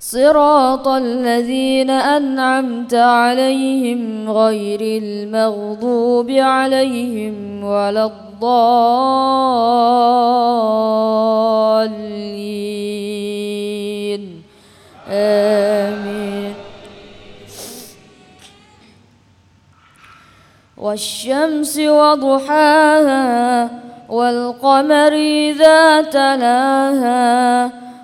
صراط الذين أنعمت عليهم غير المغضوب عليهم ولا الضالين. آمين. والشمس وضحاها والقمر إذا تلاها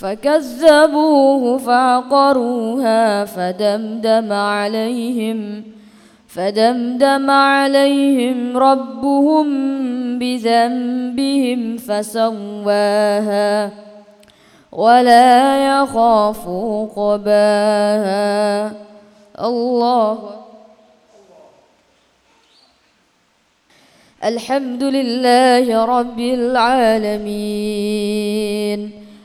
فكذبوه فعقروها فدمدم عليهم فدمدم عليهم ربهم بذنبهم فسواها ولا يخاف عقباها الله الحمد لله رب العالمين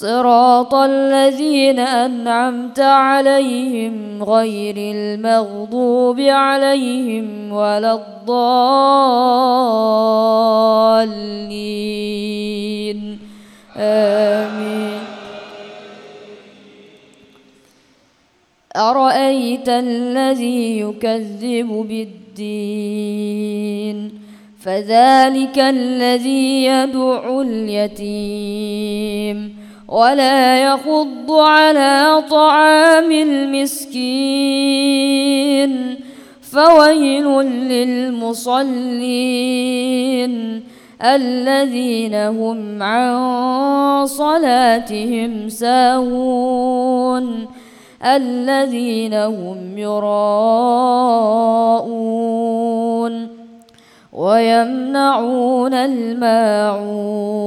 صراط الذين أنعمت عليهم غير المغضوب عليهم ولا الضالين. آمين. أرأيت الذي يكذب بالدين؟ فذلك الذي يدع اليتيم. ولا يحض على طعام المسكين. فويل للمصلين الذين هم عن صلاتهم ساهون. الذين هم يراءون. ويمنعون الماعون.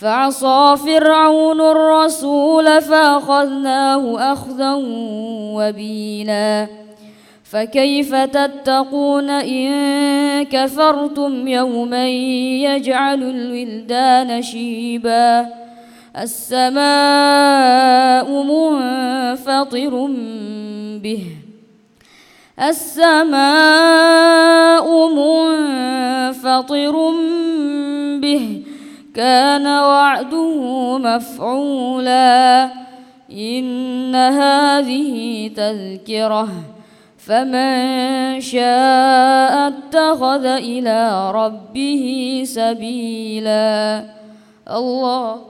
فعصى فرعون الرسول فأخذناه أخذا وبيلا. فكيف تتقون إن كفرتم يوما يجعل الولدان شيبا؟ السماء منفطر به. السماء منفطر به. كان وعده مفعولا. إن هذه تذكرة. فمن شاء اتخذ إلى ربه سبيلا. الله.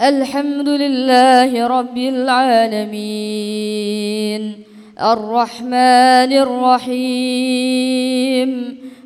الحمد لله رب العالمين. الرحمن الرحيم.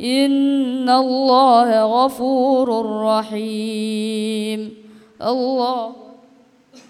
إن الله غفور رحيم. الله